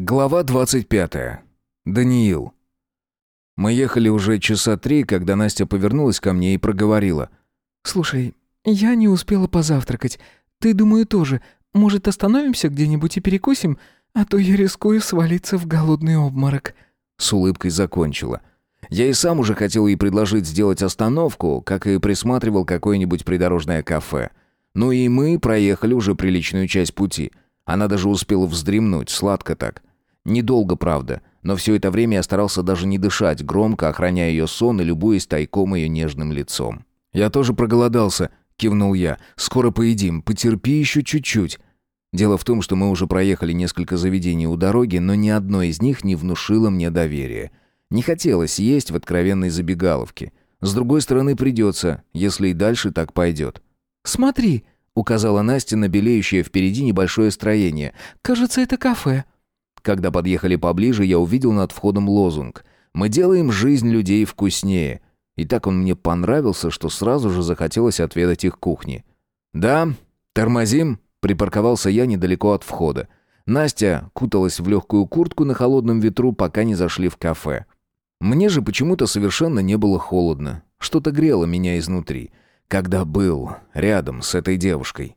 Глава 25. Даниил. Мы ехали уже часа три, когда Настя повернулась ко мне и проговорила. «Слушай, я не успела позавтракать. Ты, думаю, тоже. Может, остановимся где-нибудь и перекусим? А то я рискую свалиться в голодный обморок». С улыбкой закончила. Я и сам уже хотел ей предложить сделать остановку, как и присматривал какое-нибудь придорожное кафе. Ну и мы проехали уже приличную часть пути. Она даже успела вздремнуть, сладко так. Недолго, правда, но все это время я старался даже не дышать, громко охраняя ее сон и любуясь тайком ее нежным лицом. «Я тоже проголодался», — кивнул я. «Скоро поедим, потерпи еще чуть-чуть». Дело в том, что мы уже проехали несколько заведений у дороги, но ни одно из них не внушило мне доверия. Не хотелось есть в откровенной забегаловке. С другой стороны, придется, если и дальше так пойдет. «Смотри», — указала Настя на белеющее впереди небольшое строение. «Кажется, это кафе». Когда подъехали поближе, я увидел над входом лозунг «Мы делаем жизнь людей вкуснее». И так он мне понравился, что сразу же захотелось отведать их кухни. «Да, тормозим», — припарковался я недалеко от входа. Настя куталась в легкую куртку на холодном ветру, пока не зашли в кафе. Мне же почему-то совершенно не было холодно. Что-то грело меня изнутри, когда был рядом с этой девушкой.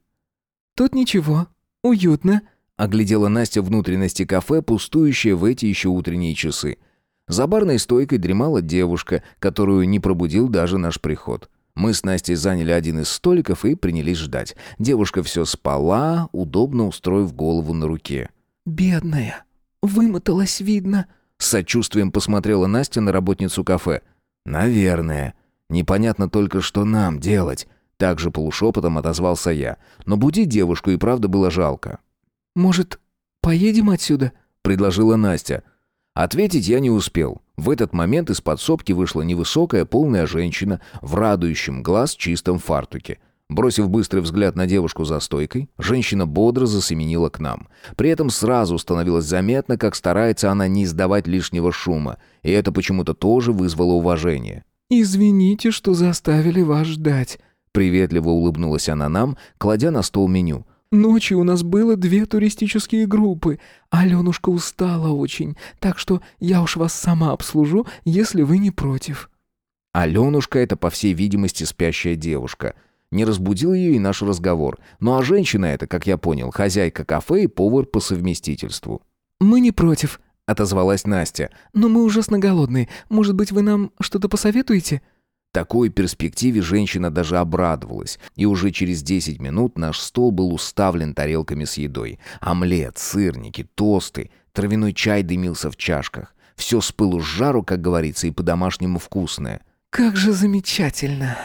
«Тут ничего, уютно», Оглядела Настя внутренности кафе, пустующее в эти еще утренние часы. За барной стойкой дремала девушка, которую не пробудил даже наш приход. Мы с Настей заняли один из столиков и принялись ждать. Девушка все спала, удобно устроив голову на руке. «Бедная, вымоталась, видно», — с сочувствием посмотрела Настя на работницу кафе. «Наверное. Непонятно только, что нам делать». Также полушепотом отозвался я. Но будить девушку и правда было жалко. «Может, поедем отсюда?» — предложила Настя. Ответить я не успел. В этот момент из подсобки вышла невысокая, полная женщина в радующем глаз чистом фартуке. Бросив быстрый взгляд на девушку за стойкой, женщина бодро засеменила к нам. При этом сразу становилось заметно, как старается она не издавать лишнего шума, и это почему-то тоже вызвало уважение. «Извините, что заставили вас ждать», — приветливо улыбнулась она нам, кладя на стол меню. Ночью у нас было две туристические группы. Аленушка устала очень, так что я уж вас сама обслужу, если вы не против». Аленушка — это, по всей видимости, спящая девушка. Не разбудил ее и наш разговор. Ну а женщина это, как я понял, хозяйка кафе и повар по совместительству. «Мы не против», — отозвалась Настя. «Но мы ужасно голодные. Может быть, вы нам что-то посоветуете?» Такой перспективе женщина даже обрадовалась, и уже через 10 минут наш стол был уставлен тарелками с едой. Омлет, сырники, тосты, травяной чай дымился в чашках. Все с пылу с жару, как говорится, и по-домашнему вкусное. «Как же замечательно!»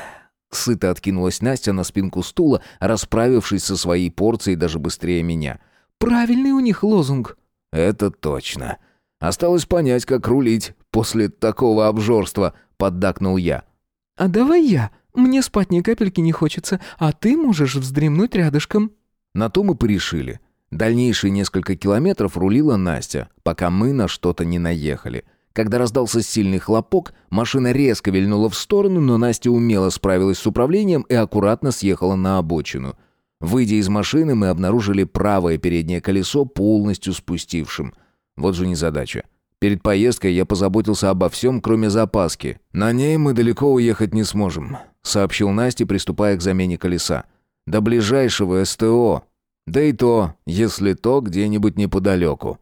Сыто откинулась Настя на спинку стула, расправившись со своей порцией даже быстрее меня. «Правильный у них лозунг». «Это точно. Осталось понять, как рулить после такого обжорства», — поддакнул я. «А давай я. Мне спать ни капельки не хочется, а ты можешь вздремнуть рядышком». На то мы порешили. Дальнейшие несколько километров рулила Настя, пока мы на что-то не наехали. Когда раздался сильный хлопок, машина резко вильнула в сторону, но Настя умело справилась с управлением и аккуратно съехала на обочину. Выйдя из машины, мы обнаружили правое переднее колесо полностью спустившим. Вот же незадача. Перед поездкой я позаботился обо всем, кроме запаски. На ней мы далеко уехать не сможем», — сообщил Насте, приступая к замене колеса. «До ближайшего СТО. Да и то, если то, где-нибудь неподалеку».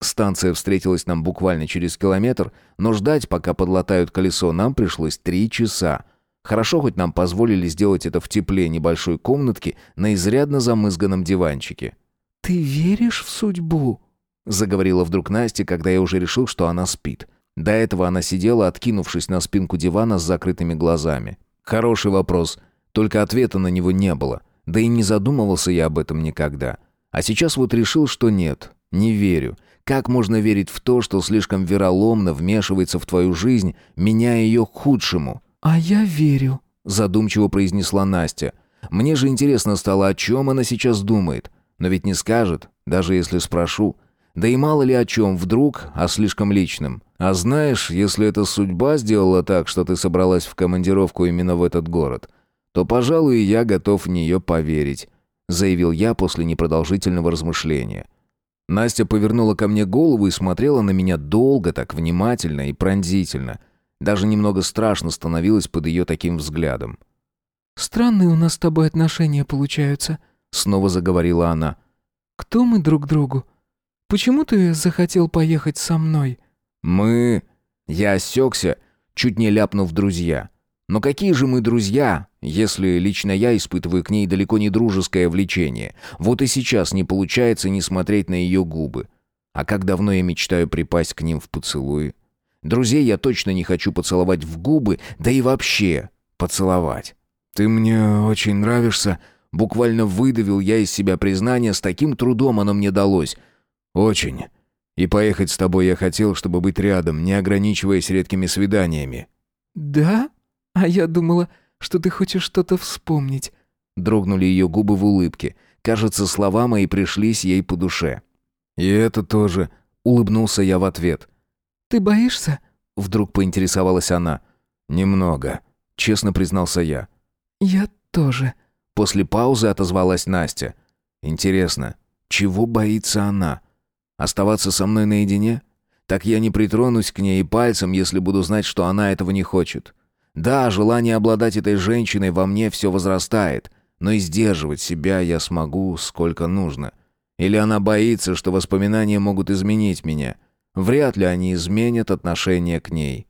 Станция встретилась нам буквально через километр, но ждать, пока подлатают колесо, нам пришлось три часа. Хорошо, хоть нам позволили сделать это в тепле небольшой комнатки на изрядно замызганном диванчике. «Ты веришь в судьбу?» Заговорила вдруг Настя, когда я уже решил, что она спит. До этого она сидела, откинувшись на спинку дивана с закрытыми глазами. Хороший вопрос, только ответа на него не было. Да и не задумывался я об этом никогда. А сейчас вот решил, что нет, не верю. Как можно верить в то, что слишком вероломно вмешивается в твою жизнь, меняя ее к худшему? «А я верю», — задумчиво произнесла Настя. «Мне же интересно стало, о чем она сейчас думает. Но ведь не скажет, даже если спрошу. Да и мало ли о чем вдруг, о слишком личном. А знаешь, если эта судьба сделала так, что ты собралась в командировку именно в этот город, то, пожалуй, я готов в нее поверить», заявил я после непродолжительного размышления. Настя повернула ко мне голову и смотрела на меня долго, так внимательно и пронзительно. Даже немного страшно становилось под ее таким взглядом. «Странные у нас с тобой отношения получаются», — снова заговорила она. «Кто мы друг другу? Почему ты захотел поехать со мной?» «Мы...» Я осекся, чуть не ляпнув друзья. Но какие же мы друзья, если лично я испытываю к ней далеко не дружеское влечение? Вот и сейчас не получается не смотреть на ее губы. А как давно я мечтаю припасть к ним в поцелуи? Друзей я точно не хочу поцеловать в губы, да и вообще поцеловать. «Ты мне очень нравишься», — буквально выдавил я из себя признание, с таким трудом оно мне далось. «Очень. И поехать с тобой я хотел, чтобы быть рядом, не ограничиваясь редкими свиданиями». «Да?» «А я думала, что ты хочешь что-то вспомнить». Дрогнули ее губы в улыбке. Кажется, слова мои пришлись ей по душе. «И это тоже», — улыбнулся я в ответ. «Ты боишься?» — вдруг поинтересовалась она. «Немного», — честно признался я. «Я тоже». После паузы отозвалась Настя. «Интересно, чего боится она? Оставаться со мной наедине? Так я не притронусь к ней и пальцем, если буду знать, что она этого не хочет. Да, желание обладать этой женщиной во мне все возрастает, но и сдерживать себя я смогу сколько нужно. Или она боится, что воспоминания могут изменить меня. Вряд ли они изменят отношение к ней.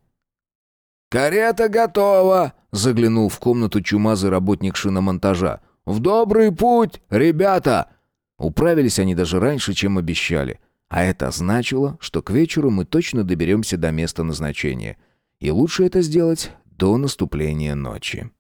«Карета готова!» — заглянул в комнату чумазый работник шиномонтажа. «В добрый путь, ребята!» Управились они даже раньше, чем обещали. А это значило, что к вечеру мы точно доберемся до места назначения. И лучше это сделать до наступления ночи.